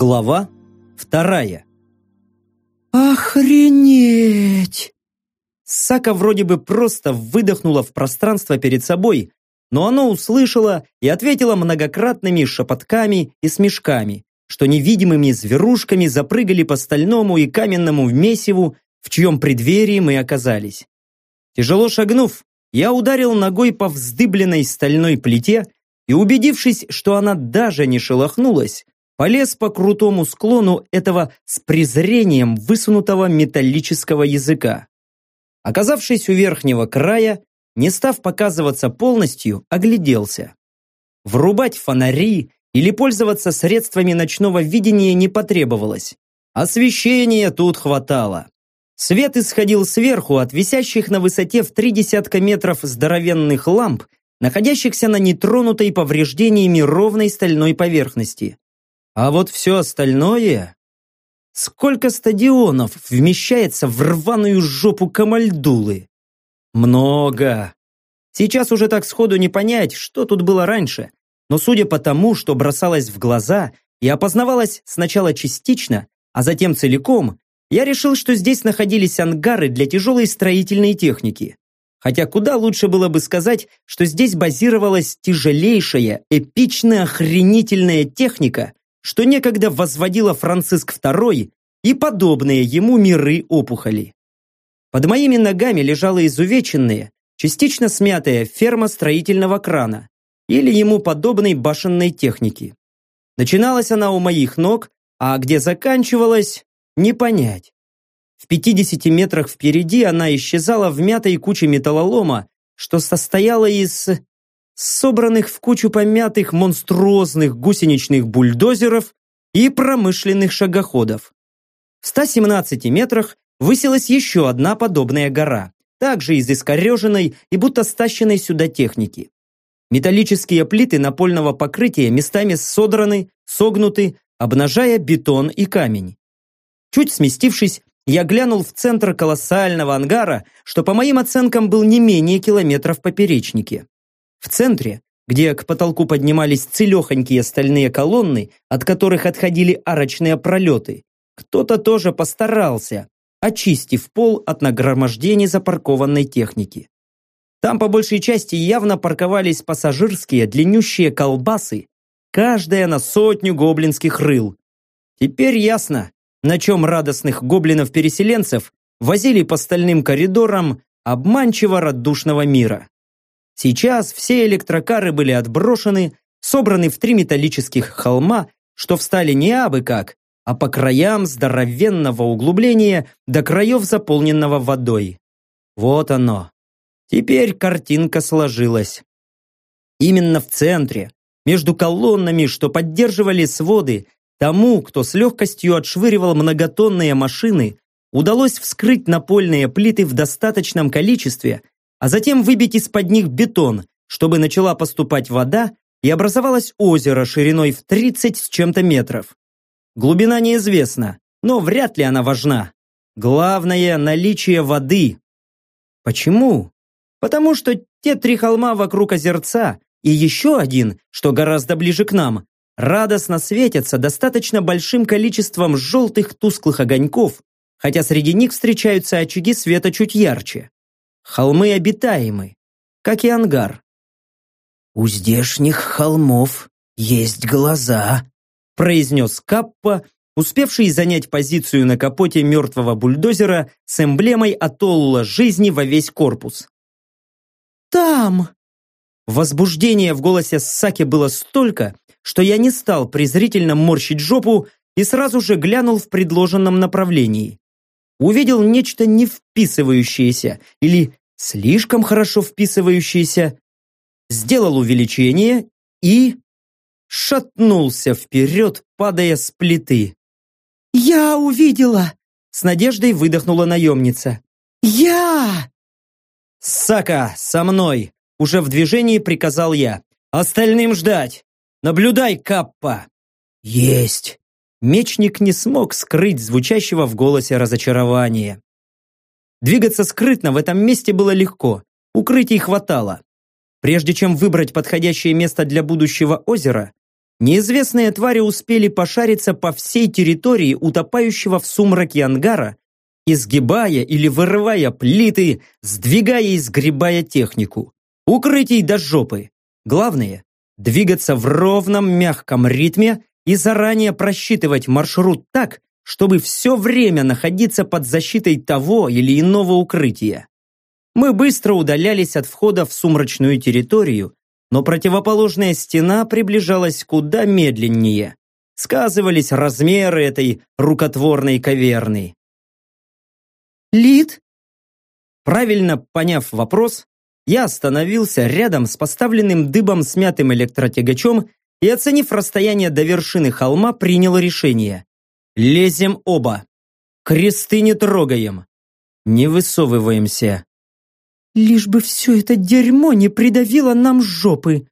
Глава вторая. «Охренеть!» Сака вроде бы просто выдохнула в пространство перед собой, но оно услышало и ответило многократными шепотками и смешками, что невидимыми зверушками запрыгали по стальному и каменному месиву, в чьем преддверии мы оказались. Тяжело шагнув, я ударил ногой по вздыбленной стальной плите и, убедившись, что она даже не шелохнулась, полез по крутому склону этого с презрением высунутого металлического языка. Оказавшись у верхнего края, не став показываться полностью, огляделся. Врубать фонари или пользоваться средствами ночного видения не потребовалось. Освещения тут хватало. Свет исходил сверху от висящих на высоте в три десятка метров здоровенных ламп, находящихся на нетронутой повреждениями ровной стальной поверхности. А вот все остальное... Сколько стадионов вмещается в рваную жопу Камальдулы? Много. Сейчас уже так сходу не понять, что тут было раньше, но судя по тому, что бросалось в глаза и опознавалось сначала частично, а затем целиком, я решил, что здесь находились ангары для тяжелой строительной техники. Хотя куда лучше было бы сказать, что здесь базировалась тяжелейшая, эпичная, охренительная техника, что некогда возводила Франциск II и подобные ему миры опухоли. Под моими ногами лежала изувеченная, частично смятая ферма строительного крана или ему подобной башенной техники. Начиналась она у моих ног, а где заканчивалась, не понять. В 50 метрах впереди она исчезала в мятой куче металлолома, что состояла из собранных в кучу помятых монструозных гусеничных бульдозеров и промышленных шагоходов. В 117 метрах высилась еще одна подобная гора, также из искореженной и будто стащенной сюда техники. Металлические плиты напольного покрытия местами содраны, согнуты, обнажая бетон и камень. Чуть сместившись, я глянул в центр колоссального ангара, что по моим оценкам был не менее километра в поперечнике. В центре, где к потолку поднимались целехонькие стальные колонны, от которых отходили арочные пролеты, кто-то тоже постарался, очистив пол от нагромождений запаркованной техники. Там по большей части явно парковались пассажирские длиннющие колбасы, каждая на сотню гоблинских рыл. Теперь ясно, на чем радостных гоблинов-переселенцев возили по стальным коридорам обманчиво радушного мира. Сейчас все электрокары были отброшены, собраны в три металлических холма, что встали не абы как, а по краям здоровенного углубления до краев заполненного водой. Вот оно. Теперь картинка сложилась. Именно в центре, между колоннами, что поддерживали своды, тому, кто с легкостью отшвыривал многотонные машины, удалось вскрыть напольные плиты в достаточном количестве, а затем выбить из-под них бетон, чтобы начала поступать вода и образовалось озеро шириной в 30 с чем-то метров. Глубина неизвестна, но вряд ли она важна. Главное – наличие воды. Почему? Потому что те три холма вокруг озерца и еще один, что гораздо ближе к нам, радостно светятся достаточно большим количеством желтых тусклых огоньков, хотя среди них встречаются очаги света чуть ярче. Холмы обитаемы, как и ангар. «У здешних холмов есть глаза», произнес Каппа, успевший занять позицию на капоте мертвого бульдозера с эмблемой атолла жизни во весь корпус. «Там!» Возбуждения в голосе Саки было столько, что я не стал презрительно морщить жопу и сразу же глянул в предложенном направлении. Увидел нечто не вписывающееся или слишком хорошо вписывающееся, сделал увеличение и шатнулся вперед, падая с плиты. «Я увидела!» С надеждой выдохнула наемница. «Я!» «Сака, со мной!» Уже в движении приказал я. «Остальным ждать! Наблюдай, Каппа!» «Есть!» Мечник не смог скрыть звучащего в голосе разочарования. Двигаться скрытно в этом месте было легко, укрытий хватало. Прежде чем выбрать подходящее место для будущего озера, неизвестные твари успели пошариться по всей территории утопающего в сумраке ангара, изгибая или вырывая плиты, сдвигая и сгребая технику. Укрытий до жопы. Главное – двигаться в ровном мягком ритме и заранее просчитывать маршрут так, чтобы все время находиться под защитой того или иного укрытия. Мы быстро удалялись от входа в сумрачную территорию, но противоположная стена приближалась куда медленнее. Сказывались размеры этой рукотворной каверны. «Лид?» Правильно поняв вопрос, я остановился рядом с поставленным дыбом смятым электротягачом и, оценив расстояние до вершины холма, принял решение. Лезем оба. Кресты не трогаем. Не высовываемся. Лишь бы все это дерьмо не придавило нам жопы.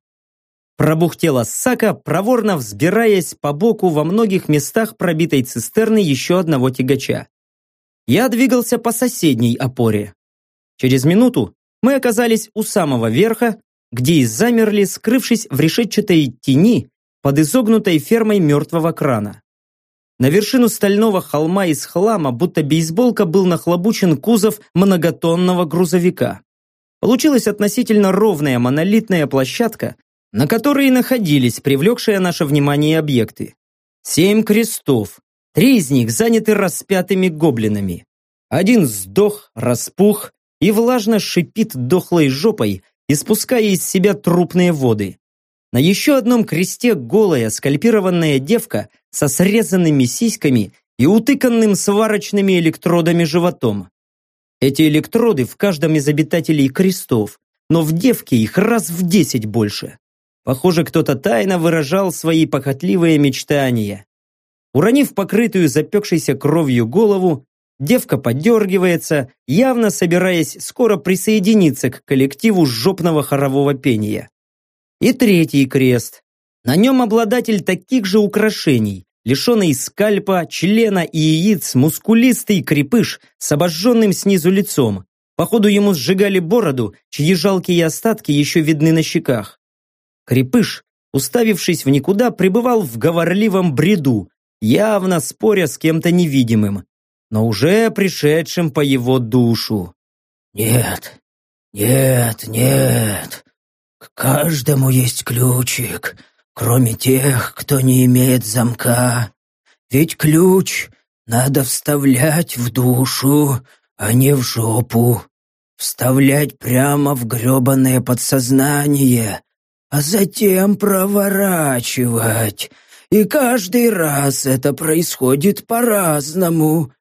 Пробухтела Сака, проворно взбираясь по боку во многих местах пробитой цистерны еще одного тягача. Я двигался по соседней опоре. Через минуту мы оказались у самого верха, где и замерли, скрывшись в решетчатой тени под изогнутой фермой мертвого крана. На вершину стального холма из хлама, будто бейсболка, был нахлобучен кузов многотонного грузовика. Получилась относительно ровная монолитная площадка, на которой находились привлекшие наше внимание объекты. Семь крестов, три из них заняты распятыми гоблинами. Один сдох, распух и влажно шипит дохлой жопой, испуская из себя трупные воды. На еще одном кресте голая скальпированная девка со срезанными сиськами и утыканным сварочными электродами животом. Эти электроды в каждом из обитателей крестов, но в девке их раз в десять больше. Похоже, кто-то тайно выражал свои похотливые мечтания. Уронив покрытую запекшейся кровью голову, девка подергивается, явно собираясь скоро присоединиться к коллективу жопного хорового пения. И третий крест. На нем обладатель таких же украшений, лишенный скальпа, члена и яиц, мускулистый крепыш с обожженным снизу лицом. Походу ему сжигали бороду, чьи жалкие остатки еще видны на щеках. Крепыш, уставившись в никуда, пребывал в говорливом бреду, явно споря с кем-то невидимым, но уже пришедшим по его душу. «Нет, нет, нет, к каждому есть ключик, кроме тех, кто не имеет замка. Ведь ключ надо вставлять в душу, а не в жопу. Вставлять прямо в гребаное подсознание, а затем проворачивать. И каждый раз это происходит по-разному.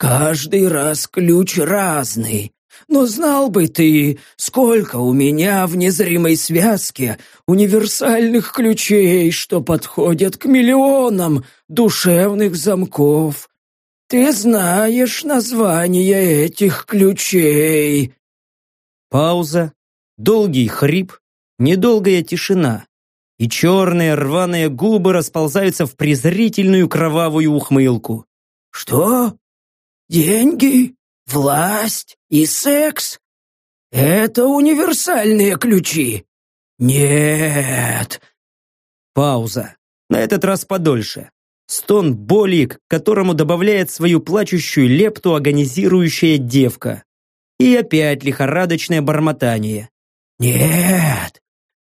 Каждый раз ключ разный, но знал бы ты, сколько у меня в незримой связке универсальных ключей, что подходят к миллионам душевных замков. Ты знаешь название этих ключей. Пауза, долгий хрип, недолгая тишина, и черные рваные губы расползаются в презрительную кровавую ухмылку. Что? Деньги? Власть и секс — это универсальные ключи. Нет. Пауза. На этот раз подольше. Стон боли, к которому добавляет свою плачущую лепту агонизирующая девка. И опять лихорадочное бормотание. «Нет,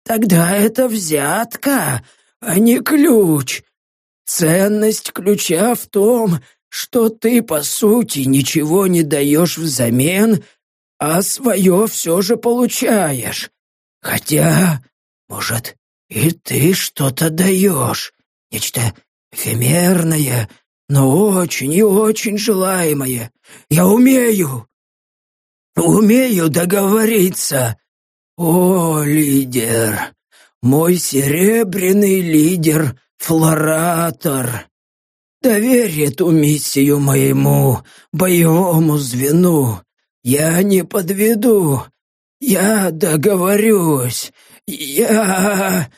тогда это взятка, а не ключ. Ценность ключа в том, что ты, по сути, ничего не даешь взамен, а свое все же получаешь. Хотя, может, и ты что-то даешь, нечто эфемерное, но очень и очень желаемое. Я умею, умею договориться. О, лидер, мой серебряный лидер, флоратор. Доверь эту миссию моему боевому звену. Я не подведу. Я договорюсь. Я...»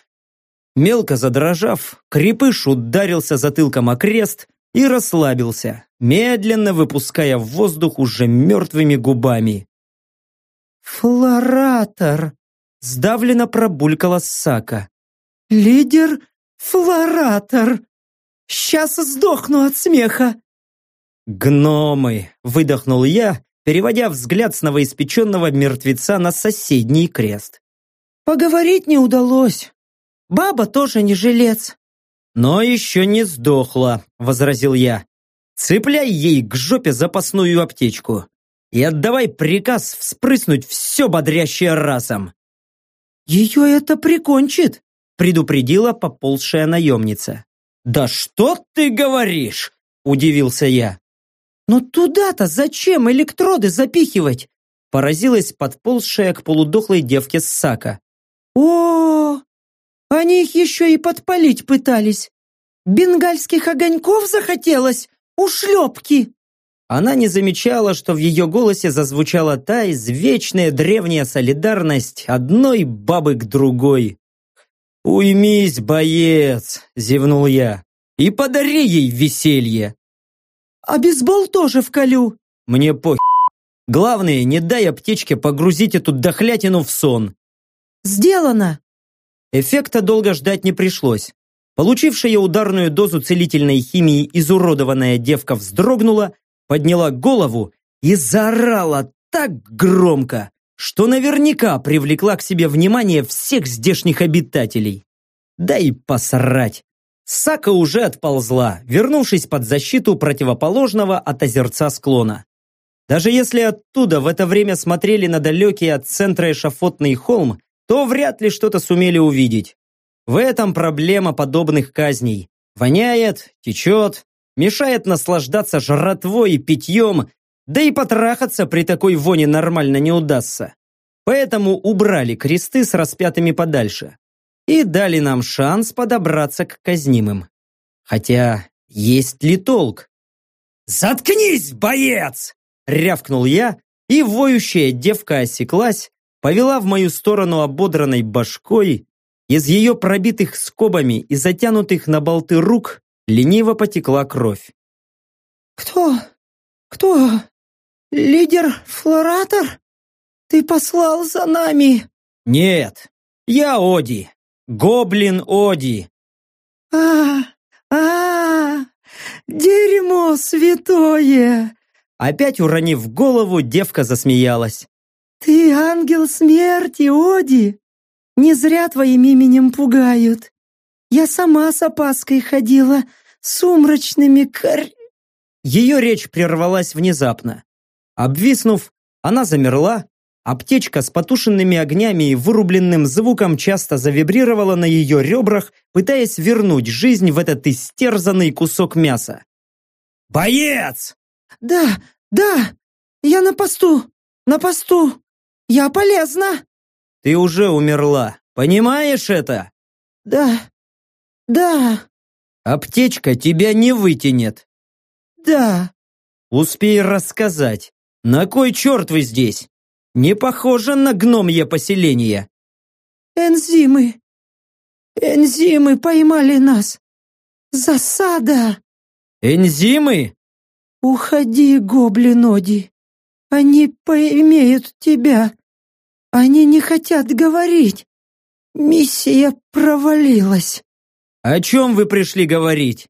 Мелко задрожав, крепыш ударился затылком о крест и расслабился, медленно выпуская в воздух уже мертвыми губами. «Флоратор!» — сдавленно пробулькала Сака. «Лидер Флоратор! Сейчас сдохну от смеха!» «Гномы!» – выдохнул я, переводя взгляд с новоиспеченного мертвеца на соседний крест. «Поговорить не удалось. Баба тоже не жилец». «Но еще не сдохла», – возразил я. «Цепляй ей к жопе запасную аптечку и отдавай приказ вспрыснуть все бодрящее разом». «Ее это прикончит», – предупредила поползшая наемница. «Да что ты говоришь?» – удивился я. «Но туда-то зачем электроды запихивать?» Поразилась подползшая к полудохлой девке Сака. «О, они их еще и подпалить пытались. Бенгальских огоньков захотелось? Ушлепки!» Она не замечала, что в ее голосе зазвучала та извечная древняя солидарность одной бабы к другой. «Уймись, боец!» – зевнул я. «И подари ей веселье!» «А бейсбол тоже вколю!» «Мне похер. Главное, не дай аптечке погрузить эту дохлятину в сон!» «Сделано!» Эффекта долго ждать не пришлось. Получившая ударную дозу целительной химии изуродованная девка вздрогнула, подняла голову и заорала так громко, что наверняка привлекла к себе внимание всех здешних обитателей. Да и посрать. Сака уже отползла, вернувшись под защиту противоположного от озерца склона. Даже если оттуда в это время смотрели на далекий от центра эшафотный холм, то вряд ли что-то сумели увидеть. В этом проблема подобных казней. Воняет, течет, мешает наслаждаться жратвой и питьем, да и потрахаться при такой воне нормально не удастся. Поэтому убрали кресты с распятыми подальше и дали нам шанс подобраться к казнимым. Хотя есть ли толк? «Заткнись, боец!» — рявкнул я, и воющая девка осеклась, повела в мою сторону ободранной башкой, из ее пробитых скобами и затянутых на болты рук лениво потекла кровь. «Кто? Кто? Лидер Флоратор? Ты послал за нами?» «Нет, я Оди, гоблин Оди». «А, а, дерьмо святое!» Опять уронив голову, девка засмеялась. «Ты ангел смерти, Оди! Не зря твоим именем пугают. Я сама с опаской ходила, сумрачными кор...» Ее речь прервалась внезапно. Обвиснув, она замерла, аптечка с потушенными огнями и вырубленным звуком часто завибрировала на ее ребрах, пытаясь вернуть жизнь в этот истерзанный кусок мяса. «Боец!» «Да, да, я на посту, на посту. Я полезна!» Ты уже умерла. Понимаешь это? Да. Да. Аптечка тебя не вытянет. Да. Успей рассказать. На кой черт вы здесь? Не похоже на гномье поселение. Энзимы. Энзимы поймали нас. Засада. Энзимы? Уходи, гоблиноди. Они поимеют тебя. Они не хотят говорить. Миссия провалилась. О чем вы пришли говорить?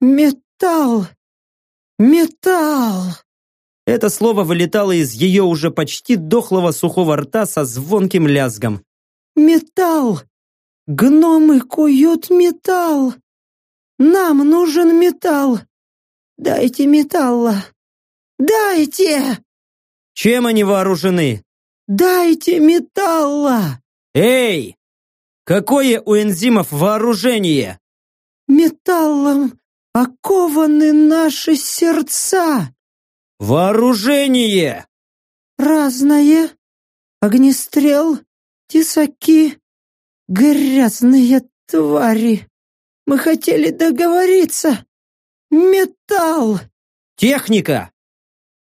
Металл. Металл. Это слово вылетало из ее уже почти дохлого сухого рта со звонким лязгом. Металл. Гномы куют металл. Нам нужен металл. Дайте металла. Дайте! Чем они вооружены? «Дайте металла!» «Эй! Какое у энзимов вооружение?» «Металлом окованы наши сердца!» «Вооружение!» «Разное. Огнестрел, тесаки, грязные твари. Мы хотели договориться. Металл!» «Техника!»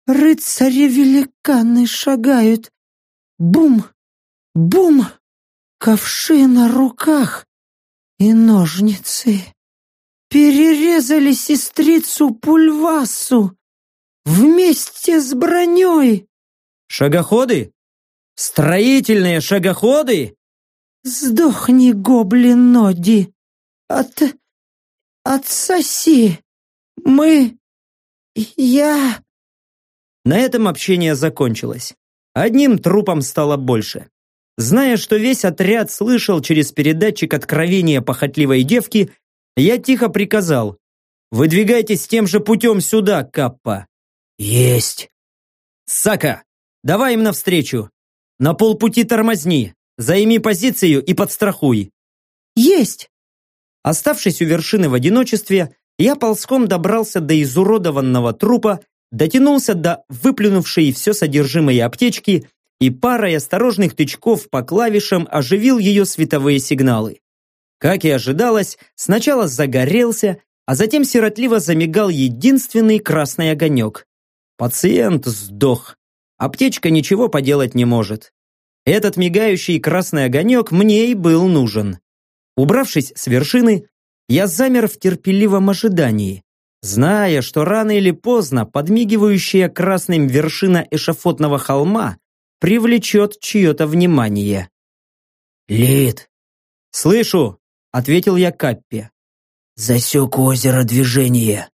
«Рыцари-великаны шагают, Бум! Бум! Ковши на руках и ножницы. Перерезали сестрицу Пульвасу вместе с броней. Шагоходы? Строительные шагоходы? Сдохни, гоблин Ноди. От... отсоси. Мы... я...» На этом общение закончилось. Одним трупом стало больше. Зная, что весь отряд слышал через передатчик откровения похотливой девки, я тихо приказал «Выдвигайтесь тем же путем сюда, Каппа». «Есть». «Сака, давай им навстречу. На полпути тормозни, займи позицию и подстрахуй». «Есть». Оставшись у вершины в одиночестве, я ползком добрался до изуродованного трупа, дотянулся до выплюнувшей все содержимое аптечки и парой осторожных тычков по клавишам оживил ее световые сигналы. Как и ожидалось, сначала загорелся, а затем сиротливо замигал единственный красный огонек. Пациент сдох. Аптечка ничего поделать не может. Этот мигающий красный огонек мне и был нужен. Убравшись с вершины, я замер в терпеливом ожидании, зная, что рано или поздно подмигивающая красным вершина эшафотного холма привлечет чье-то внимание. «Лид!» «Слышу!» — ответил я Каппе. «Засек озеро движение.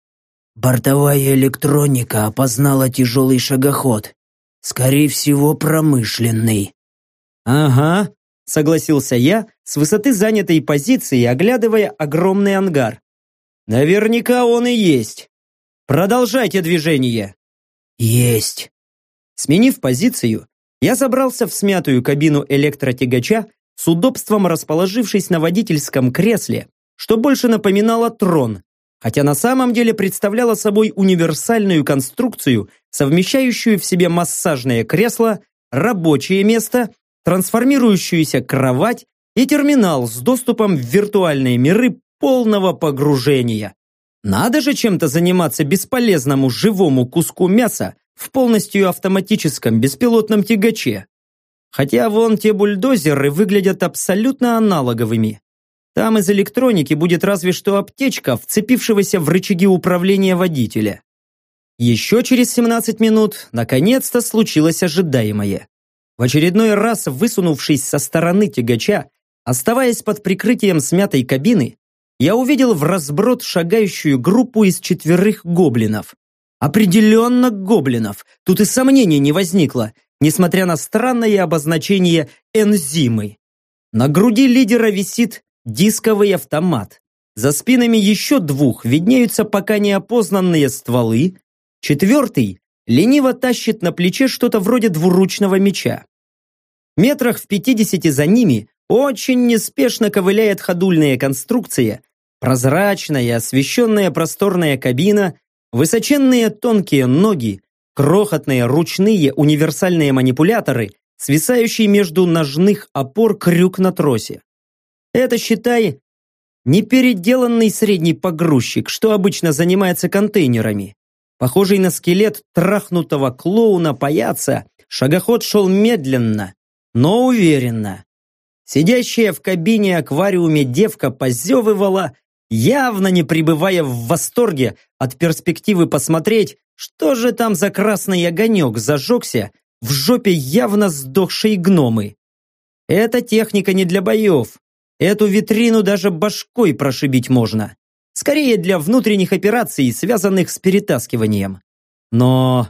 Бортовая электроника опознала тяжелый шагоход. Скорее всего, промышленный». «Ага», — согласился я, с высоты занятой позиции, оглядывая огромный ангар. «Наверняка он и есть. Продолжайте движение». «Есть». Сменив позицию, я забрался в смятую кабину электротягача, с удобством расположившись на водительском кресле, что больше напоминало трон, хотя на самом деле представляло собой универсальную конструкцию, совмещающую в себе массажное кресло, рабочее место, трансформирующуюся кровать и терминал с доступом в виртуальные миры полного погружения. Надо же чем-то заниматься бесполезному живому куску мяса в полностью автоматическом беспилотном тягаче. Хотя вон те бульдозеры выглядят абсолютно аналоговыми. Там из электроники будет разве что аптечка, вцепившегося в рычаги управления водителя. Еще через 17 минут наконец-то случилось ожидаемое. В очередной раз высунувшись со стороны тягача, оставаясь под прикрытием смятой кабины, я увидел в разброд шагающую группу из четверых гоблинов. Определенно гоблинов, тут и сомнений не возникло, несмотря на странное обозначение энзимы. На груди лидера висит дисковый автомат. За спинами еще двух виднеются пока неопознанные стволы. Четвертый лениво тащит на плече что-то вроде двуручного меча. Метрах в пятидесяти за ними очень неспешно ковыляет ходульная конструкция, прозрачная, освещенная просторная кабина, высоченные тонкие ноги, Крохотные ручные универсальные манипуляторы, свисающие между ножных опор крюк на тросе. Это, считай, непеределанный средний погрузчик, что обычно занимается контейнерами. Похожий на скелет трахнутого клоуна паяца, шагоход шел медленно, но уверенно. Сидящая в кабине аквариуме девка позевывала, явно не пребывая в восторге от перспективы посмотреть, что же там за красный огонек зажегся в жопе явно сдохшей гномы? Эта техника не для боев. Эту витрину даже башкой прошибить можно. Скорее для внутренних операций, связанных с перетаскиванием. Но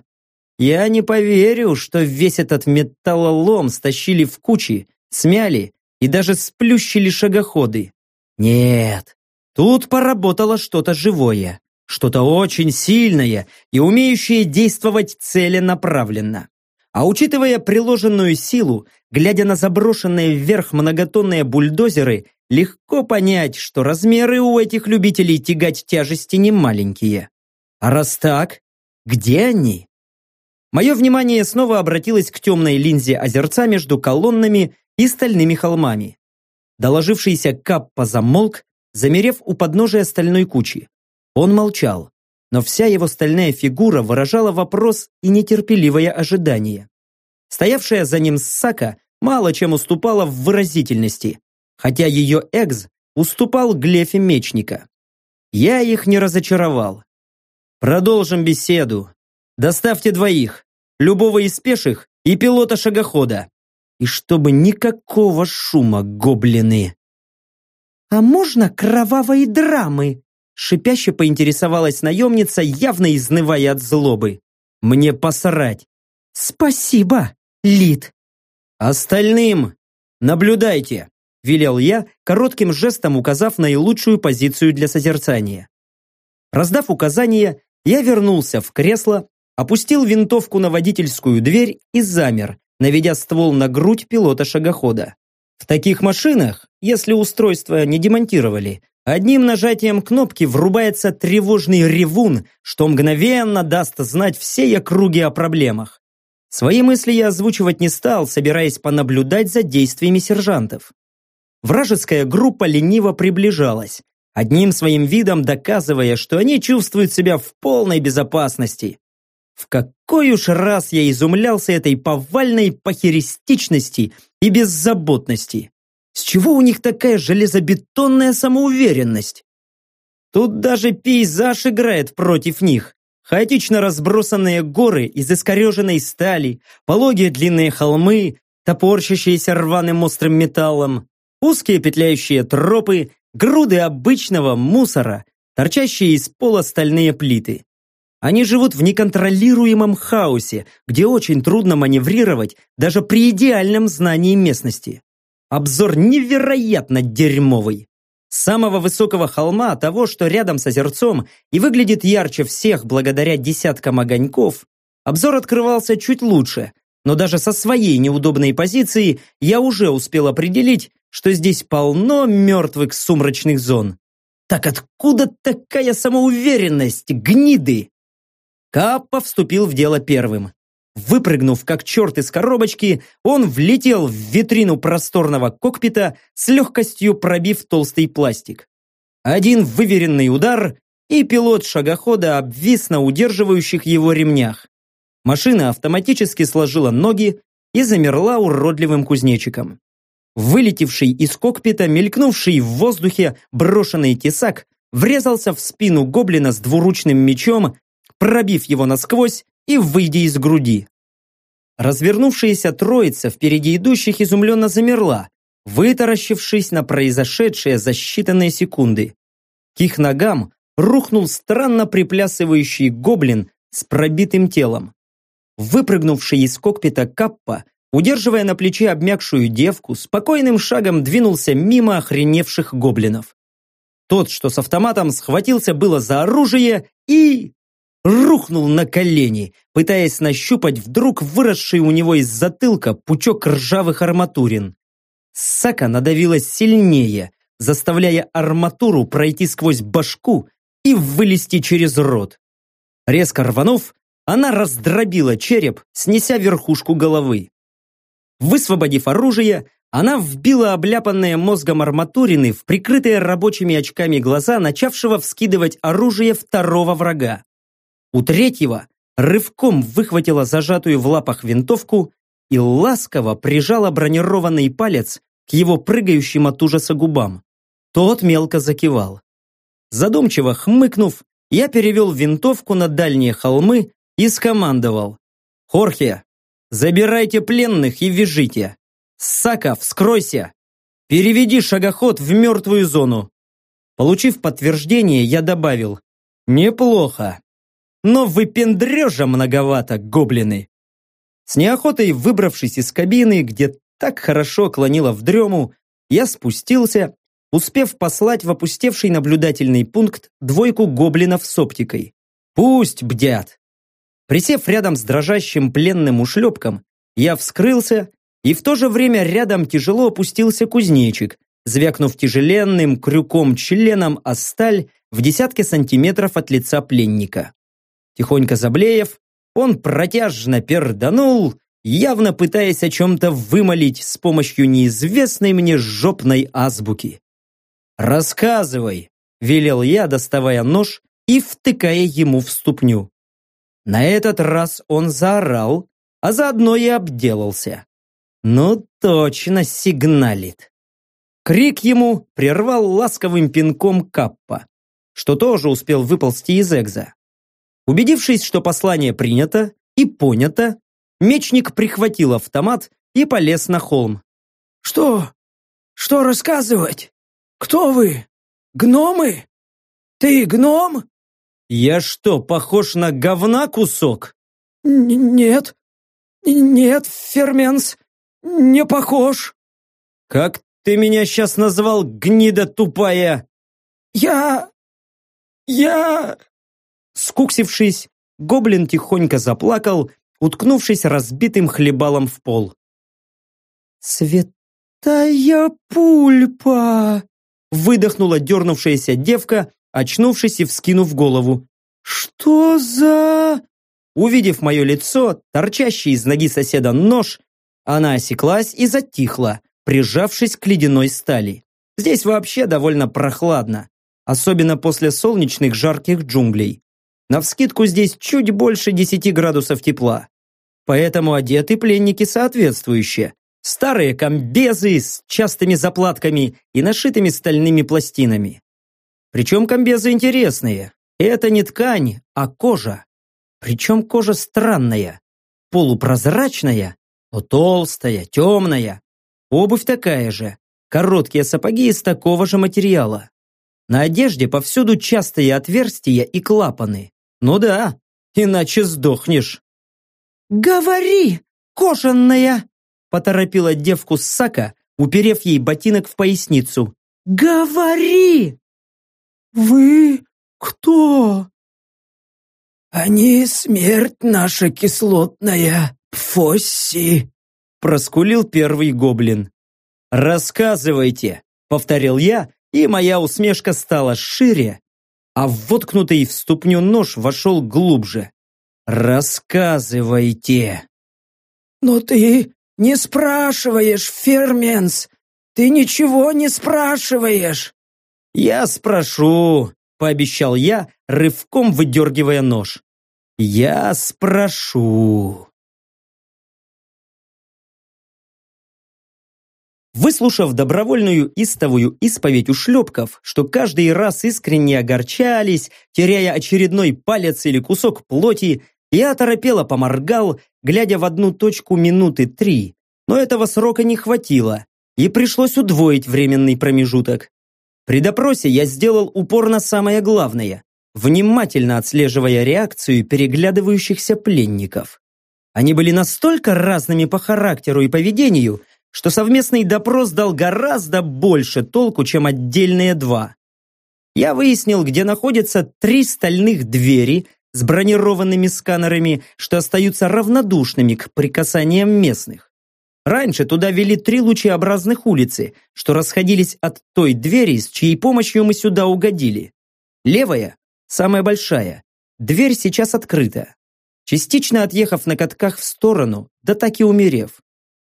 я не поверю, что весь этот металлолом стащили в кучи, смяли и даже сплющили шагоходы. Нет, тут поработало что-то живое что-то очень сильное и умеющее действовать целенаправленно. А учитывая приложенную силу, глядя на заброшенные вверх многотонные бульдозеры, легко понять, что размеры у этих любителей тягать тяжести не маленькие. А раз так, где они? Мое внимание снова обратилось к темной линзе озерца между колоннами и стальными холмами. Доложившийся Каппа замолк, замерев у подножия стальной кучи. Он молчал, но вся его стальная фигура выражала вопрос и нетерпеливое ожидание. Стоявшая за ним Сака мало чем уступала в выразительности, хотя ее экс уступал Глефе Мечника. Я их не разочаровал. Продолжим беседу. Доставьте двоих, любого из пеших и пилота шагохода. И чтобы никакого шума, гоблины. «А можно кровавой драмы?» Шипяще поинтересовалась наемница, явно изнывая от злобы. «Мне посрать!» «Спасибо, Лид!» «Остальным наблюдайте!» велел я, коротким жестом указав наилучшую позицию для созерцания. Раздав указания, я вернулся в кресло, опустил винтовку на водительскую дверь и замер, наведя ствол на грудь пилота шагохода. В таких машинах, если устройство не демонтировали, одним нажатием кнопки врубается тревожный ревун, что мгновенно даст знать всей округе о проблемах. Свои мысли я озвучивать не стал, собираясь понаблюдать за действиями сержантов. Вражеская группа лениво приближалась, одним своим видом доказывая, что они чувствуют себя в полной безопасности. В какой уж раз я изумлялся этой повальной похеристичности и беззаботности. С чего у них такая железобетонная самоуверенность? Тут даже пейзаж играет против них. Хаотично разбросанные горы из искореженной стали, пологие длинные холмы, топорщащиеся рваным острым металлом, узкие петляющие тропы, груды обычного мусора, торчащие из пола стальные плиты. Они живут в неконтролируемом хаосе, где очень трудно маневрировать даже при идеальном знании местности. Обзор невероятно дерьмовый. С самого высокого холма, того, что рядом с озерцом и выглядит ярче всех благодаря десяткам огоньков, обзор открывался чуть лучше, но даже со своей неудобной позиции я уже успел определить, что здесь полно мертвых сумрачных зон. Так откуда такая самоуверенность, гниды? Каппа вступил в дело первым. Выпрыгнув как черт из коробочки, он влетел в витрину просторного кокпита с легкостью пробив толстый пластик. Один выверенный удар, и пилот шагохода обвис на удерживающих его ремнях. Машина автоматически сложила ноги и замерла уродливым кузнечиком. Вылетевший из кокпита, мелькнувший в воздухе брошенный тесак, врезался в спину гоблина с двуручным мечом, пробив его насквозь и выйдя из груди. Развернувшаяся троица впереди идущих изумленно замерла, вытаращившись на произошедшее за считанные секунды. К их ногам рухнул странно приплясывающий гоблин с пробитым телом. Выпрыгнувший из кокпита Каппа удерживая на плече обмякшую девку, спокойным шагом двинулся мимо охреневших гоблинов. Тот, что с автоматом, схватился было за оружие и... рухнул на колени, пытаясь нащупать вдруг выросший у него из затылка пучок ржавых арматурин. Сака надавилась сильнее, заставляя арматуру пройти сквозь башку и вылезти через рот. Резко рванув, она раздробила череп, снеся верхушку головы. Высвободив оружие, она вбила обляпанные мозгом арматурины в прикрытые рабочими очками глаза начавшего вскидывать оружие второго врага. У третьего рывком выхватила зажатую в лапах винтовку и ласково прижала бронированный палец к его прыгающим от ужаса губам. Тот мелко закивал. Задумчиво хмыкнув, я перевел винтовку на дальние холмы и скомандовал. «Хорхе, Забирайте пленных и вяжите. Сака, вскройся. Переведи шагоход в мертвую зону. Получив подтверждение, я добавил. Неплохо. Но выпендрежа многовато, гоблины. С неохотой выбравшись из кабины, где так хорошо клонило в дрему, я спустился, успев послать в опустевший наблюдательный пункт двойку гоблинов с оптикой. Пусть бдят. Присев рядом с дрожащим пленным ушлепком, я вскрылся, и в то же время рядом тяжело опустился кузнечик, звякнув тяжеленным крюком членом о сталь в десятке сантиметров от лица пленника. Тихонько заблеев, он протяжно перданул, явно пытаясь о чем-то вымолить с помощью неизвестной мне жопной азбуки. «Рассказывай», — велел я, доставая нож и втыкая ему в ступню. На этот раз он заорал, а заодно и обделался. Ну, точно сигналит. Крик ему прервал ласковым пинком Каппа, что тоже успел выползти из экза. Убедившись, что послание принято и понято, мечник прихватил автомат и полез на холм. «Что? Что рассказывать? Кто вы? Гномы? Ты гном?» «Я что, похож на говна кусок?» Н «Нет, нет, Ферменс, не похож». «Как ты меня сейчас назвал, гнида тупая?» «Я... я...» Скуксившись, гоблин тихонько заплакал, уткнувшись разбитым хлебалом в пол. «Святая пульпа!» выдохнула дернувшаяся девка, очнувшись и вскинув голову. «Что за...» Увидев мое лицо, торчащий из ноги соседа нож, она осеклась и затихла, прижавшись к ледяной стали. Здесь вообще довольно прохладно, особенно после солнечных жарких джунглей. Навскидку здесь чуть больше 10 градусов тепла. Поэтому одеты пленники соответствующие. Старые комбезы с частыми заплатками и нашитыми стальными пластинами. Причем комбезы интересные. Это не ткань, а кожа. Причем кожа странная, полупрозрачная, но толстая, темная. Обувь такая же, короткие сапоги из такого же материала. На одежде повсюду частые отверстия и клапаны. Ну да, иначе сдохнешь. «Говори, кожаная!» поторопила девку Сака, уперев ей ботинок в поясницу. «Говори!» «Вы кто?» «Они смерть наша кислотная, Фосси!» проскулил первый гоблин. «Рассказывайте!» — повторил я, и моя усмешка стала шире, а воткнутый в ступню нож вошел глубже. «Рассказывайте!» «Но ты не спрашиваешь, Ферменс! Ты ничего не спрашиваешь!» «Я спрошу!» — пообещал я, рывком выдергивая нож. «Я спрошу!» Выслушав добровольную истовую исповедь у шлепков, что каждый раз искренне огорчались, теряя очередной палец или кусок плоти, я оторопело поморгал, глядя в одну точку минуты три, но этого срока не хватило, и пришлось удвоить временный промежуток. При допросе я сделал упор на самое главное, внимательно отслеживая реакцию переглядывающихся пленников. Они были настолько разными по характеру и поведению, что совместный допрос дал гораздо больше толку, чем отдельные два. Я выяснил, где находятся три стальных двери с бронированными сканерами, что остаются равнодушными к прикасаниям местных. Раньше туда вели три лучеобразных улицы, что расходились от той двери, с чьей помощью мы сюда угодили. Левая, самая большая, дверь сейчас открыта. Частично отъехав на катках в сторону, да так и умерев.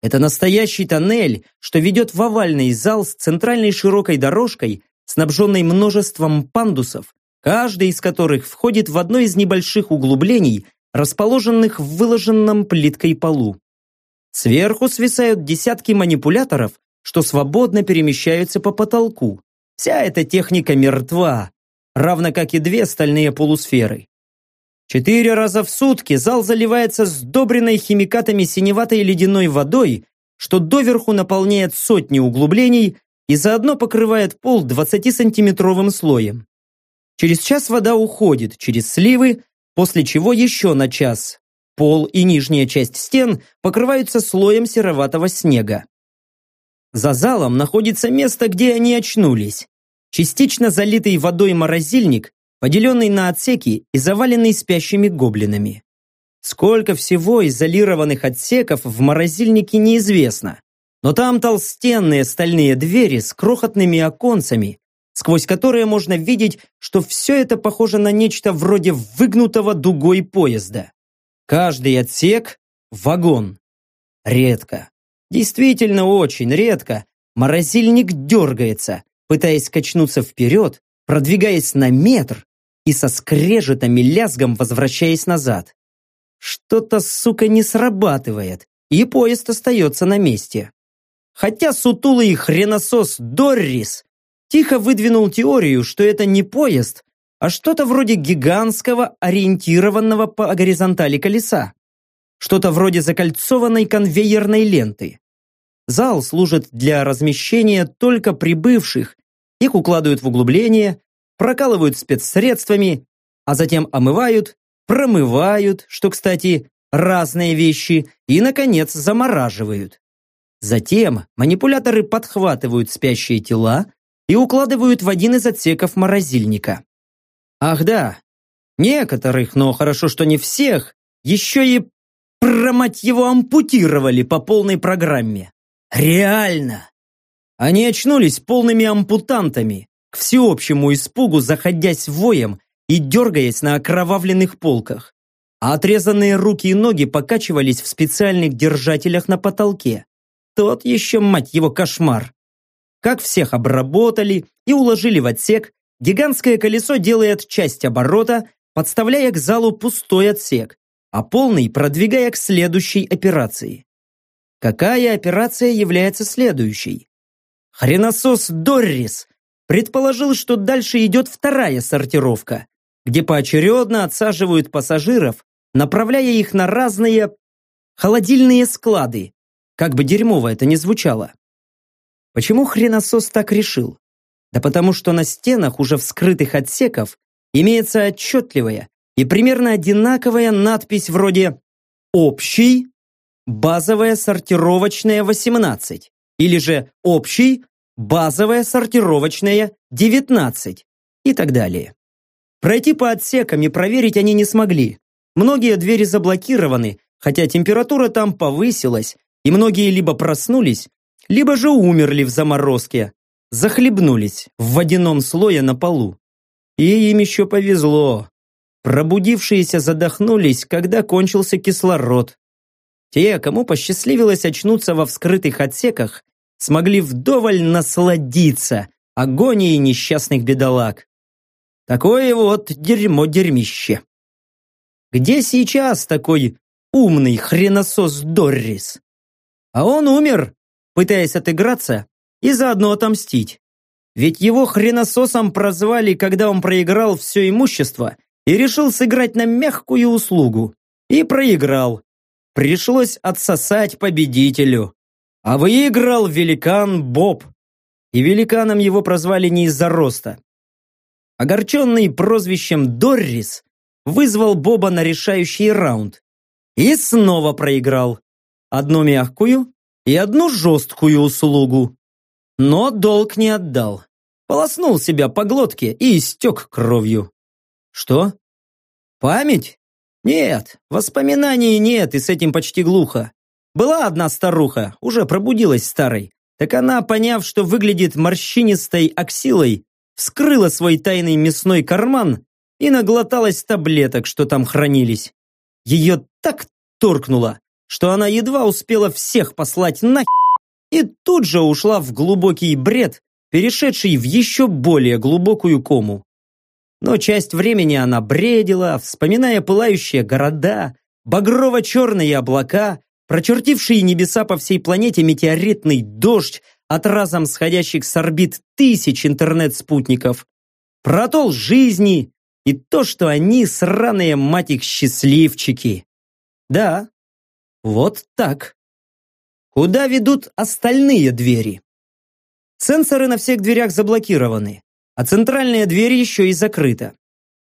Это настоящий тоннель, что ведет в овальный зал с центральной широкой дорожкой, снабженной множеством пандусов, каждый из которых входит в одно из небольших углублений, расположенных в выложенном плиткой полу. Сверху свисают десятки манипуляторов, что свободно перемещаются по потолку. Вся эта техника мертва, равно как и две стальные полусферы. Четыре раза в сутки зал заливается сдобренной химикатами синеватой ледяной водой, что доверху наполняет сотни углублений и заодно покрывает пол 20-сантиметровым слоем. Через час вода уходит через сливы, после чего еще на час пол и нижняя часть стен покрываются слоем сероватого снега. За залом находится место, где они очнулись. Частично залитый водой морозильник, поделенный на отсеки и заваленный спящими гоблинами. Сколько всего изолированных отсеков в морозильнике неизвестно, но там толстенные стальные двери с крохотными оконцами, сквозь которые можно видеть, что все это похоже на нечто вроде выгнутого дугой поезда. Каждый отсек – вагон. Редко, действительно очень редко, морозильник дергается, пытаясь качнуться вперед, продвигаясь на метр, и со скрежетом и лязгом возвращаясь назад. Что-то, сука, не срабатывает, и поезд остается на месте. Хотя сутулый хреносос Доррис тихо выдвинул теорию, что это не поезд, а что-то вроде гигантского ориентированного по горизонтали колеса. Что-то вроде закольцованной конвейерной ленты. Зал служит для размещения только прибывших Их укладывают в углубление, прокалывают спецсредствами, а затем омывают, промывают, что, кстати, разные вещи, и, наконец, замораживают. Затем манипуляторы подхватывают спящие тела и укладывают в один из отсеков морозильника. Ах да, некоторых, но хорошо, что не всех, еще и промать его ампутировали по полной программе. Реально! Они очнулись полными ампутантами, к всеобщему испугу заходясь воем и дергаясь на окровавленных полках. А отрезанные руки и ноги покачивались в специальных держателях на потолке. Тот еще, мать его, кошмар. Как всех обработали и уложили в отсек, гигантское колесо делает часть оборота, подставляя к залу пустой отсек, а полный продвигая к следующей операции. Какая операция является следующей? Хреносос Доррис предположил, что дальше идет вторая сортировка, где поочередно отсаживают пассажиров, направляя их на разные холодильные склады, как бы дерьмово это ни звучало. Почему хреносос так решил? Да потому что на стенах уже вскрытых отсеков имеется отчетливая и примерно одинаковая надпись вроде «Общий», «Базовая сортировочная 18» или же «Общий», «Базовая сортировочная 19» и так далее. Пройти по отсекам и проверить они не смогли. Многие двери заблокированы, хотя температура там повысилась, и многие либо проснулись, либо же умерли в заморозке, захлебнулись в водяном слое на полу. И им еще повезло. Пробудившиеся задохнулись, когда кончился кислород. Те, кому посчастливилось очнуться во вскрытых отсеках, смогли вдоволь насладиться агонией несчастных бедолаг. Такое вот дерьмо-дерьмище. Где сейчас такой умный хреносос Доррис? А он умер, пытаясь отыграться и заодно отомстить. Ведь его хренососом прозвали, когда он проиграл все имущество и решил сыграть на мягкую услугу. И проиграл. Пришлось отсосать победителю. А выиграл великан Боб. И великаном его прозвали не из-за роста. Огорченный прозвищем Доррис вызвал Боба на решающий раунд. И снова проиграл. Одну мягкую и одну жесткую услугу. Но долг не отдал. Полоснул себя по глотке и истек кровью. Что? Память? Нет, воспоминаний нет, и с этим почти глухо. Была одна старуха, уже пробудилась старой. Так она, поняв, что выглядит морщинистой аксилой, вскрыла свой тайный мясной карман и наглоталась таблеток, что там хранились. Ее так торкнуло, что она едва успела всех послать на и тут же ушла в глубокий бред, перешедший в еще более глубокую кому. Но часть времени она бредила, вспоминая пылающие города, багрово-черные облака, прочертившие небеса по всей планете метеоритный дождь от разом сходящих с орбит тысяч интернет-спутников, протол жизни и то, что они сраные мать их счастливчики. Да, вот так. Куда ведут остальные двери? Сенсоры на всех дверях заблокированы, а центральная дверь еще и закрыта.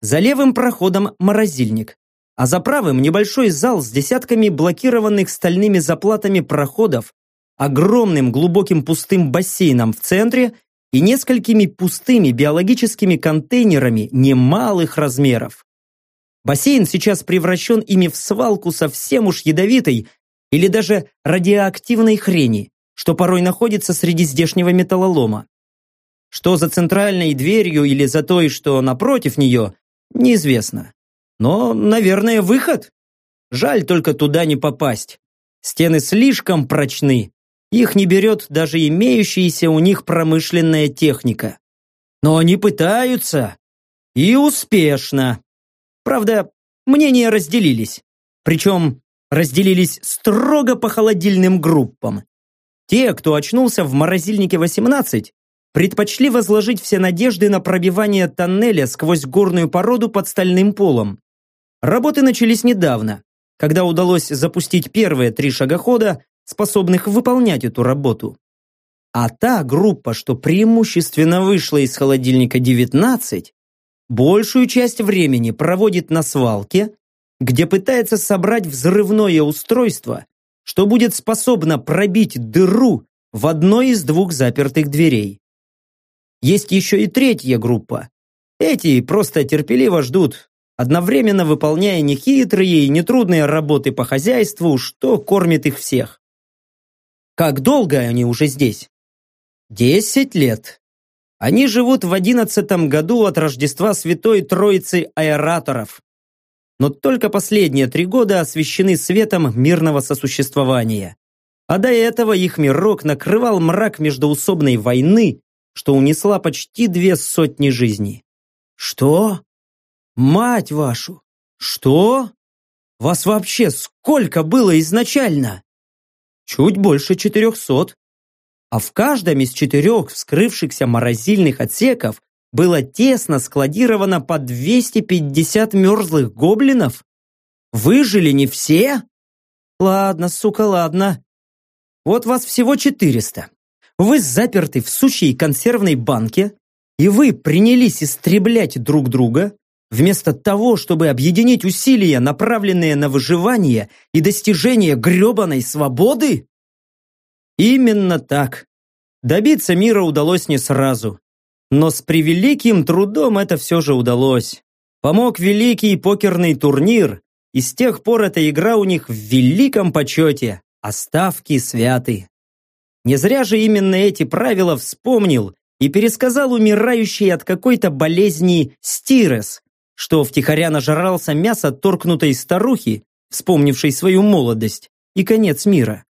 За левым проходом морозильник, а за правым небольшой зал с десятками блокированных стальными заплатами проходов, огромным глубоким пустым бассейном в центре и несколькими пустыми биологическими контейнерами немалых размеров. Бассейн сейчас превращен ими в свалку совсем уж ядовитой или даже радиоактивной хрени, что порой находится среди здешнего металлолома. Что за центральной дверью или за той, что напротив нее, неизвестно. Но, наверное, выход. Жаль только туда не попасть. Стены слишком прочны. Их не берет даже имеющаяся у них промышленная техника. Но они пытаются. И успешно. Правда, мнения разделились. Причем разделились строго по холодильным группам. Те, кто очнулся в морозильнике 18, предпочли возложить все надежды на пробивание тоннеля сквозь горную породу под стальным полом. Работы начались недавно, когда удалось запустить первые три шагохода, способных выполнять эту работу. А та группа, что преимущественно вышла из холодильника 19, большую часть времени проводит на свалке, где пытается собрать взрывное устройство, что будет способно пробить дыру в одной из двух запертых дверей. Есть еще и третья группа. Эти просто терпеливо ждут, одновременно выполняя нехитрые и нетрудные работы по хозяйству, что кормит их всех. Как долго они уже здесь? Десять лет. Они живут в одиннадцатом году от Рождества Святой Троицы Аэраторов. Но только последние три года освещены светом мирного сосуществования. А до этого их мирок накрывал мрак междоусобной войны, что унесла почти две сотни жизней. Что? Мать вашу! Что? Вас вообще сколько было изначально? Чуть больше четырехсот. А в каждом из четырех вскрывшихся морозильных отсеков было тесно складировано по 250 мерзлых гоблинов? Выжили не все? Ладно, сука, ладно. Вот вас всего 400. Вы заперты в сущей консервной банке, и вы принялись истреблять друг друга, вместо того, чтобы объединить усилия, направленные на выживание и достижение гребаной свободы? Именно так. Добиться мира удалось не сразу. Но с превеликим трудом это все же удалось. Помог великий покерный турнир, и с тех пор эта игра у них в великом почете, а ставки святы. Не зря же именно эти правила вспомнил и пересказал умирающий от какой-то болезни Стирес, что втихаря нажрался мяса торкнутой старухи, вспомнившей свою молодость и конец мира.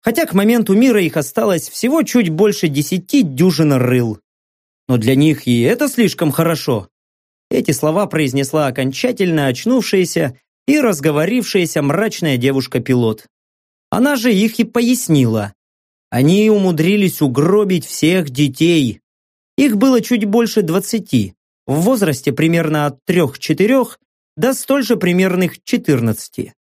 Хотя к моменту мира их осталось всего чуть больше десяти дюжин рыл. Но для них и это слишком хорошо. Эти слова произнесла окончательно очнувшаяся и разговорившаяся мрачная девушка-пилот. Она же их и пояснила. Они умудрились угробить всех детей. Их было чуть больше двадцати, в возрасте примерно от трех-четырех до столь же примерных четырнадцати.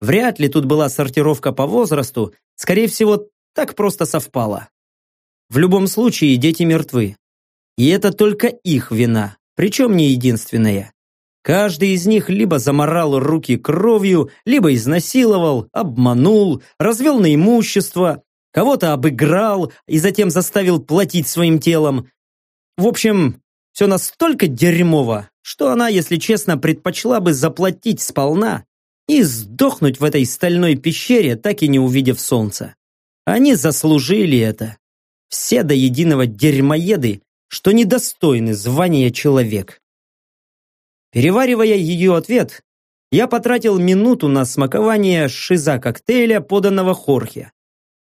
Вряд ли тут была сортировка по возрасту, скорее всего, так просто совпало. В любом случае, дети мертвы. И это только их вина, причем не единственная. Каждый из них либо заморал руки кровью, либо изнасиловал, обманул, развел на имущество, кого-то обыграл и затем заставил платить своим телом. В общем, все настолько дерьмово, что она, если честно, предпочла бы заплатить сполна и сдохнуть в этой стальной пещере, так и не увидев солнца. Они заслужили это. Все до единого дерьмоеды, что недостойны звания человек. Переваривая ее ответ, я потратил минуту на смакование шиза коктейля, поданного Хорхе.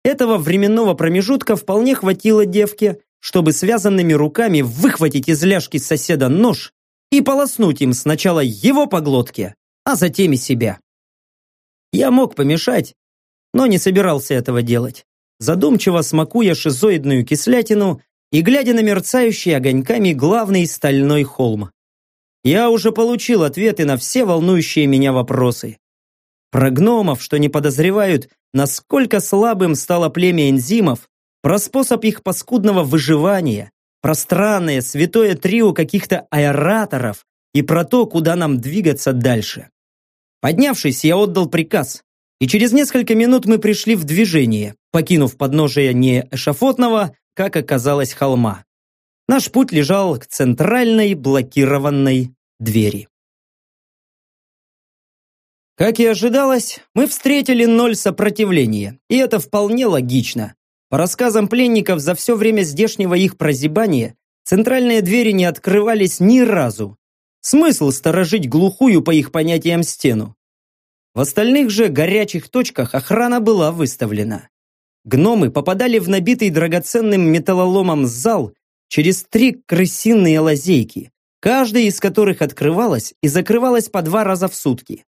Этого временного промежутка вполне хватило девке, чтобы связанными руками выхватить из ляжки соседа нож и полоснуть им сначала его по глотке, а затем и себя. Я мог помешать, но не собирался этого делать. Задумчиво смакуя шизоидную кислятину и глядя на мерцающий огоньками главный стальной холм. Я уже получил ответы на все волнующие меня вопросы. Про гномов, что не подозревают, насколько слабым стало племя энзимов, про способ их паскудного выживания, про странное святое трио каких-то аэраторов и про то, куда нам двигаться дальше. Поднявшись, я отдал приказ, и через несколько минут мы пришли в движение, покинув подножие не эшафотного, как оказалось, холма. Наш путь лежал к центральной блокированной двери. Как и ожидалось, мы встретили ноль сопротивления, и это вполне логично. По рассказам пленников, за все время здешнего их прозябания центральные двери не открывались ни разу. Смысл сторожить глухую, по их понятиям, стену. В остальных же горячих точках охрана была выставлена. Гномы попадали в набитый драгоценным металлоломом зал через три крысиные лазейки, каждая из которых открывалась и закрывалась по два раза в сутки.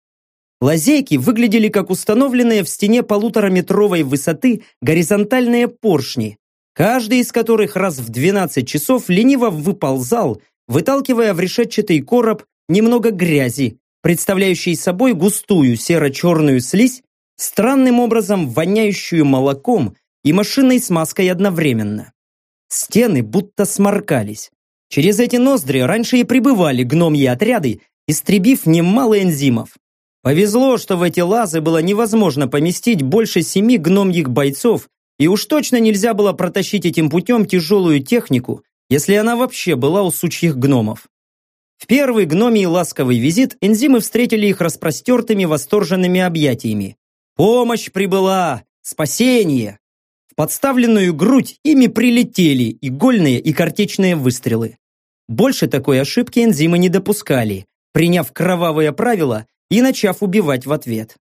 Лазейки выглядели как установленные в стене полутораметровой высоты горизонтальные поршни, каждый из которых раз в 12 часов лениво выползал, выталкивая в решетчатый короб немного грязи, представляющей собой густую серо-черную слизь, странным образом воняющую молоком и машинной смазкой одновременно. Стены будто сморкались. Через эти ноздри раньше и прибывали гномьи отряды, истребив немало энзимов. Повезло, что в эти лазы было невозможно поместить больше семи гномьих бойцов, и уж точно нельзя было протащить этим путем тяжелую технику, если она вообще была у сучьих гномов. В первый гномий ласковый визит энзимы встретили их распростертыми восторженными объятиями. Помощь прибыла! Спасение! В подставленную грудь ими прилетели игольные и картечные выстрелы. Больше такой ошибки энзимы не допускали, приняв кровавое правило и начав убивать в ответ.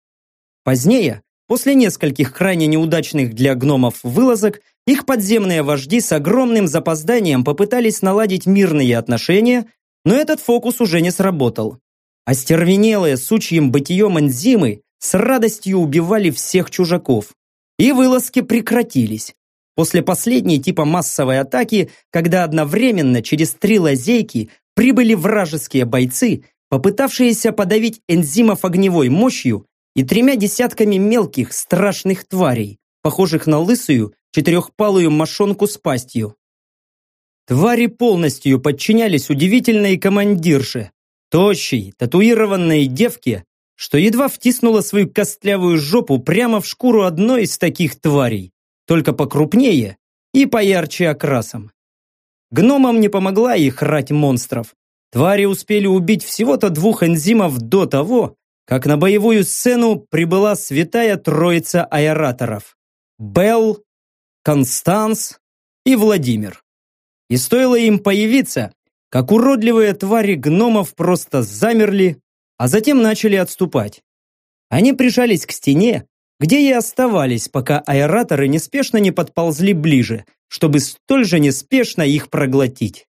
Позднее, после нескольких крайне неудачных для гномов вылазок, их подземные вожди с огромным запозданием попытались наладить мирные отношения, но этот фокус уже не сработал. Остервенелые сучьим бытием энзимы с радостью убивали всех чужаков. И вылазки прекратились. После последней типа массовой атаки, когда одновременно через три лазейки прибыли вражеские бойцы, попытавшиеся подавить энзимов огневой мощью и тремя десятками мелких страшных тварей, похожих на лысую четырехпалую мошонку с пастью. Твари полностью подчинялись удивительной командирше, тощей, татуированной девке, что едва втиснула свою костлявую жопу прямо в шкуру одной из таких тварей, только покрупнее и поярче окрасом. Гномам не помогла их рать монстров. Твари успели убить всего-то двух энзимов до того, как на боевую сцену прибыла святая троица аэраторов – Белл, Констанс и Владимир. И стоило им появиться, как уродливые твари гномов просто замерли, а затем начали отступать. Они прижались к стене, где и оставались, пока аэраторы неспешно не подползли ближе, чтобы столь же неспешно их проглотить.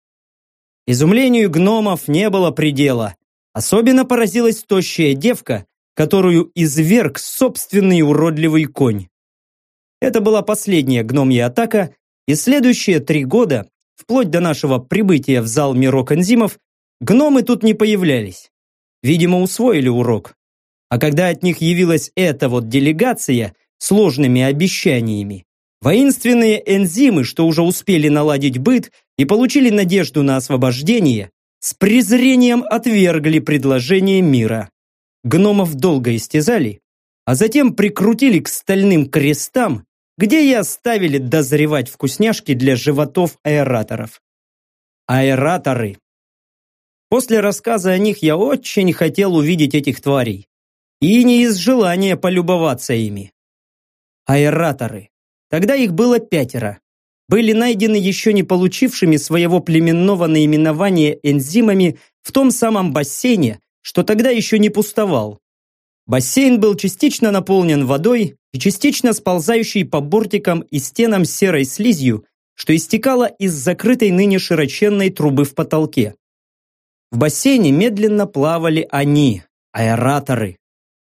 Изумлению гномов не было предела. Особенно поразилась тощая девка, которую изверг собственный уродливый конь. Это была последняя гномья атака, и следующие три года Вплоть до нашего прибытия в зал мирок энзимов, гномы тут не появлялись. Видимо, усвоили урок. А когда от них явилась эта вот делегация сложными обещаниями, воинственные энзимы, что уже успели наладить быт и получили надежду на освобождение, с презрением отвергли предложение мира. Гномов долго истязали, а затем прикрутили к стальным крестам где и оставили дозревать вкусняшки для животов аэраторов. Аэраторы. После рассказа о них я очень хотел увидеть этих тварей. И не из желания полюбоваться ими. Аэраторы. Тогда их было пятеро. Были найдены еще не получившими своего племенного наименования энзимами в том самом бассейне, что тогда еще не пустовал. Бассейн был частично наполнен водой и частично сползающей по бортикам и стенам серой слизью, что истекало из закрытой ныне широченной трубы в потолке. В бассейне медленно плавали они, аэраторы,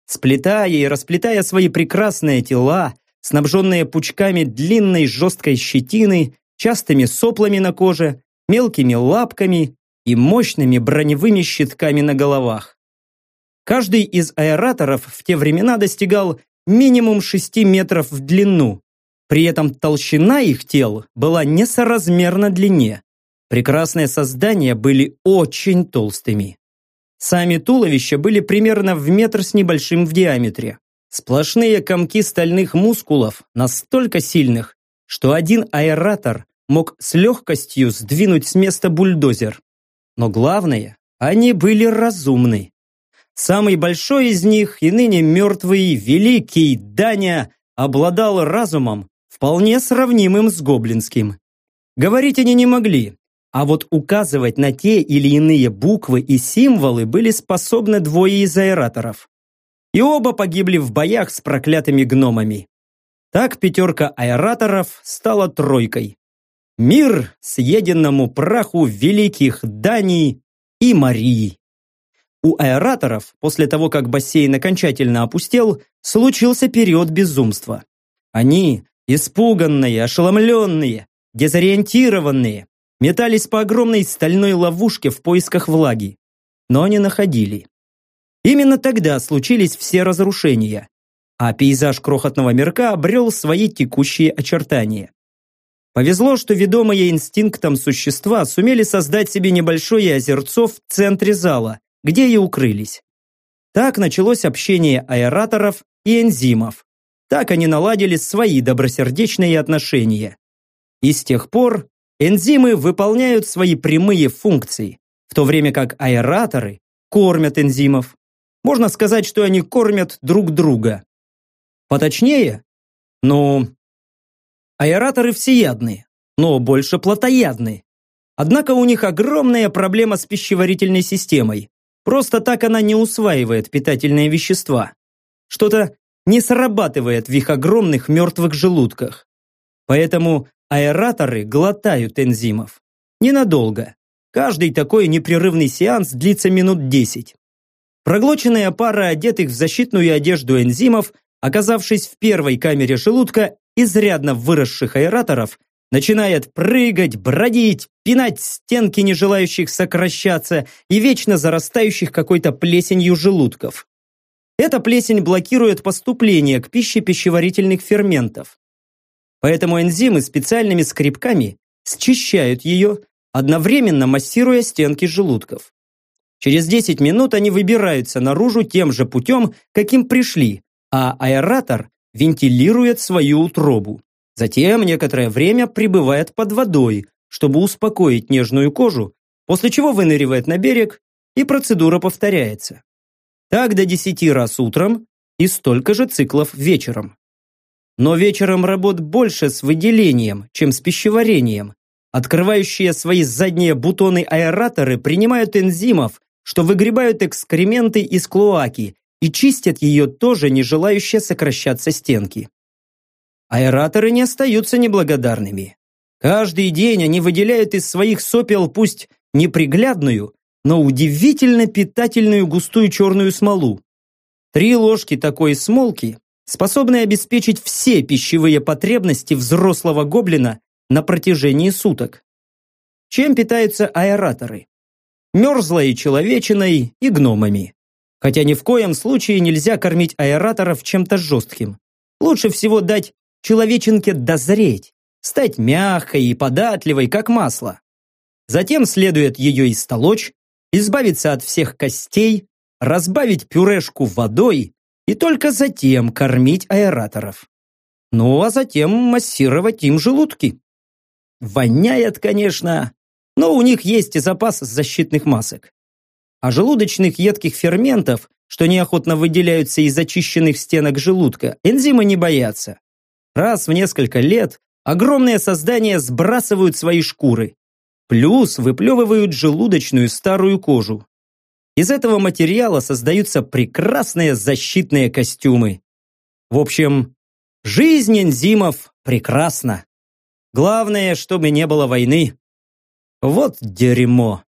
сплетая и расплетая свои прекрасные тела, снабженные пучками длинной жесткой щетины, частыми соплами на коже, мелкими лапками и мощными броневыми щитками на головах. Каждый из аэраторов в те времена достигал минимум 6 метров в длину. При этом толщина их тел была несоразмерна длине. Прекрасные создания были очень толстыми. Сами туловища были примерно в метр с небольшим в диаметре. Сплошные комки стальных мускулов, настолько сильных, что один аэратор мог с легкостью сдвинуть с места бульдозер. Но главное, они были разумны. Самый большой из них и ныне мертвый великий Даня обладал разумом, вполне сравнимым с гоблинским. Говорить они не могли, а вот указывать на те или иные буквы и символы были способны двое из аэраторов. И оба погибли в боях с проклятыми гномами. Так пятерка аэраторов стала тройкой. Мир съеденному праху великих Дании и Марии. У аэраторов, после того, как бассейн окончательно опустел, случился период безумства. Они, испуганные, ошеломленные, дезориентированные, метались по огромной стальной ловушке в поисках влаги, но не находили. Именно тогда случились все разрушения. а пейзаж крохотного мирка обрел свои текущие очертания. Повезло, что ведомые инстинктом существа сумели создать себе небольшое озерцо в центре зала, где и укрылись. Так началось общение аэраторов и энзимов. Так они наладили свои добросердечные отношения. И с тех пор энзимы выполняют свои прямые функции, в то время как аэраторы кормят энзимов. Можно сказать, что они кормят друг друга. Поточнее? Ну, аэраторы всеядные, но больше плотоядные. Однако у них огромная проблема с пищеварительной системой. Просто так она не усваивает питательные вещества. Что-то не срабатывает в их огромных мертвых желудках. Поэтому аэраторы глотают энзимов. Ненадолго. Каждый такой непрерывный сеанс длится минут 10. Проглоченная пара одетых в защитную одежду энзимов, оказавшись в первой камере желудка, изрядно выросших аэраторов, начинает прыгать, бродить, пинать стенки не желающих сокращаться и вечно зарастающих какой-то плесенью желудков. Эта плесень блокирует поступление к пище пищеварительных ферментов. Поэтому энзимы специальными скребками счищают ее, одновременно массируя стенки желудков. Через 10 минут они выбираются наружу тем же путем, каким пришли, а аэратор вентилирует свою утробу. Затем некоторое время пребывает под водой, чтобы успокоить нежную кожу, после чего выныривает на берег, и процедура повторяется. Так до 10 раз утром и столько же циклов вечером. Но вечером работ больше с выделением, чем с пищеварением. Открывающие свои задние бутоны аэраторы принимают энзимов, что выгребают экскременты из клоаки и чистят ее тоже не желающие сокращаться стенки. Аэраторы не остаются неблагодарными. Каждый день они выделяют из своих сопел пусть неприглядную, но удивительно питательную густую черную смолу. Три ложки такой смолки способны обеспечить все пищевые потребности взрослого гоблина на протяжении суток. Чем питаются аэраторы? Мерзлой человечиной и гномами. Хотя ни в коем случае нельзя кормить аэраторов чем-то жестким. Лучше всего дать человеченке дозреть, стать мягкой и податливой, как масло. Затем следует ее истолочь, избавиться от всех костей, разбавить пюрешку водой и только затем кормить аэраторов. Ну а затем массировать им желудки. Воняет, конечно, но у них есть и запас защитных масок. А желудочных едких ферментов, что неохотно выделяются из очищенных стенок желудка, энзимы не боятся. Раз в несколько лет огромные создания сбрасывают свои шкуры. Плюс выплевывают желудочную старую кожу. Из этого материала создаются прекрасные защитные костюмы. В общем, жизнь энзимов прекрасна. Главное, чтобы не было войны. Вот дерьмо.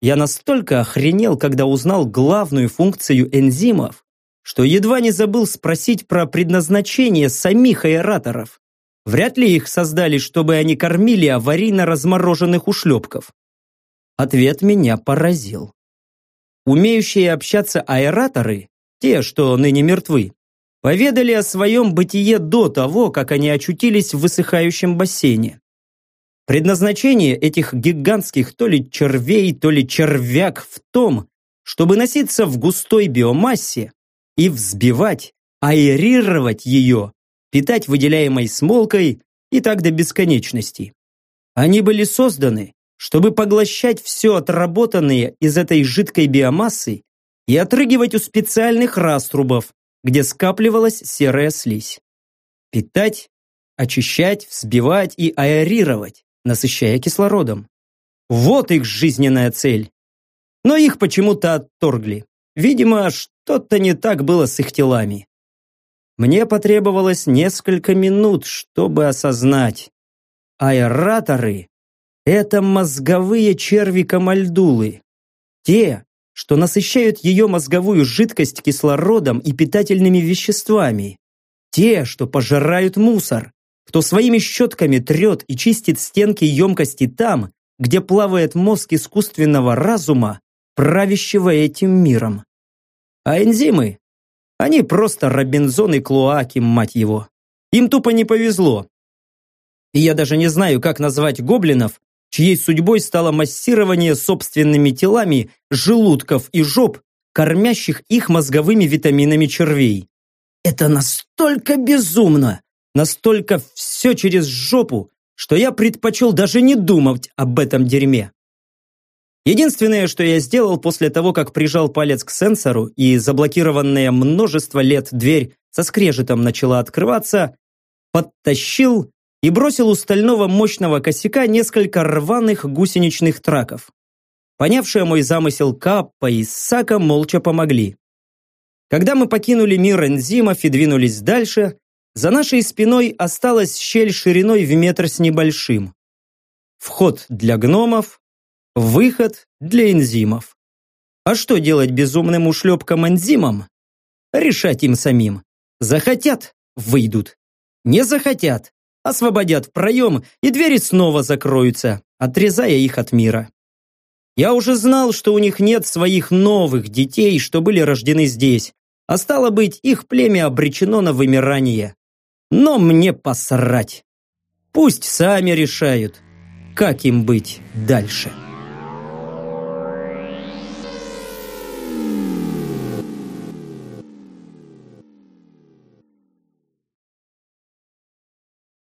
Я настолько охренел, когда узнал главную функцию энзимов, что едва не забыл спросить про предназначение самих аэраторов. Вряд ли их создали, чтобы они кормили аварийно размороженных ушлепков. Ответ меня поразил. Умеющие общаться аэраторы, те, что ныне мертвы, поведали о своем бытие до того, как они очутились в высыхающем бассейне. Предназначение этих гигантских то ли червей, то ли червяк в том, чтобы носиться в густой биомассе и взбивать, аэрировать ее, питать выделяемой смолкой и так до бесконечности. Они были созданы, чтобы поглощать все отработанное из этой жидкой биомассы и отрыгивать у специальных раструбов, где скапливалась серая слизь. Питать, очищать, взбивать и аэрировать, насыщая кислородом. Вот их жизненная цель. Но их почему-то отторгли. Видимо, что-то не так было с их телами. Мне потребовалось несколько минут, чтобы осознать. Аэраторы – это мозговые черви-камальдулы. Те, что насыщают ее мозговую жидкость кислородом и питательными веществами. Те, что пожирают мусор, кто своими щетками трет и чистит стенки емкости там, где плавает мозг искусственного разума, правящего этим миром. А энзимы Они просто Робинзон и Клоаки, мать его. Им тупо не повезло. И я даже не знаю, как назвать гоблинов, чьей судьбой стало массирование собственными телами желудков и жоп, кормящих их мозговыми витаминами червей. Это настолько безумно, настолько все через жопу, что я предпочел даже не думать об этом дерьме. Единственное, что я сделал после того, как прижал палец к сенсору и заблокированная множество лет дверь со скрежетом начала открываться, подтащил и бросил у стального мощного косяка несколько рваных гусеничных траков. Понявшие мой замысел Каппа и Сака молча помогли. Когда мы покинули мир энзимов и двинулись дальше, за нашей спиной осталась щель шириной в метр с небольшим. Вход для гномов, выход для энзимов. А что делать безумным ушлепкам-энзимам? Решать им самим. Захотят – выйдут. Не захотят – освободят проем, и двери снова закроются, отрезая их от мира. Я уже знал, что у них нет своих новых детей, что были рождены здесь, а стало быть, их племя обречено на вымирание. Но мне посрать. Пусть сами решают, как им быть дальше.